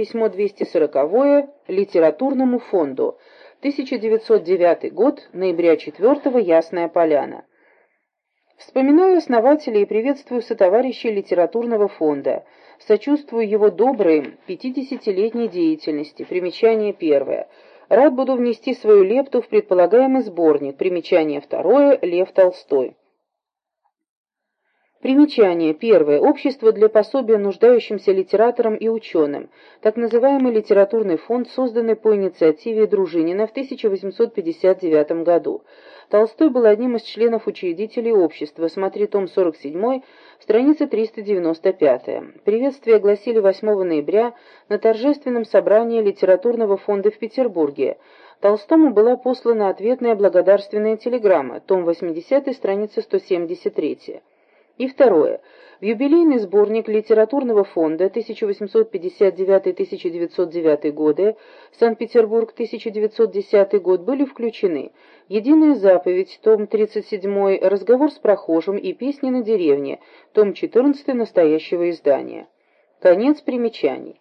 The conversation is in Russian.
Письмо 240 литературному фонду. 1909 год, ноября 4 Ясная Поляна. Вспоминаю основателя и приветствую сотоварищей литературного фонда. Сочувствую его доброй 50-летней деятельности. Примечание первое. Рад буду внести свою лепту в предполагаемый сборник. Примечание второе. Лев Толстой. Примечание. Первое. Общество для пособия нуждающимся литераторам и ученым. Так называемый литературный фонд, созданный по инициативе Дружинина в 1859 году. Толстой был одним из членов учредителей общества. Смотри том 47, страница 395. Приветствие огласили 8 ноября на торжественном собрании литературного фонда в Петербурге. Толстому была послана ответная благодарственная телеграмма, том 80, страница 173. И второе. В юбилейный сборник литературного фонда 1859-1909 годы, Санкт-Петербург, 1910 год, были включены «Единая заповедь», том 37, «Разговор с прохожим» и «Песни на деревне», том 14 настоящего издания. Конец примечаний.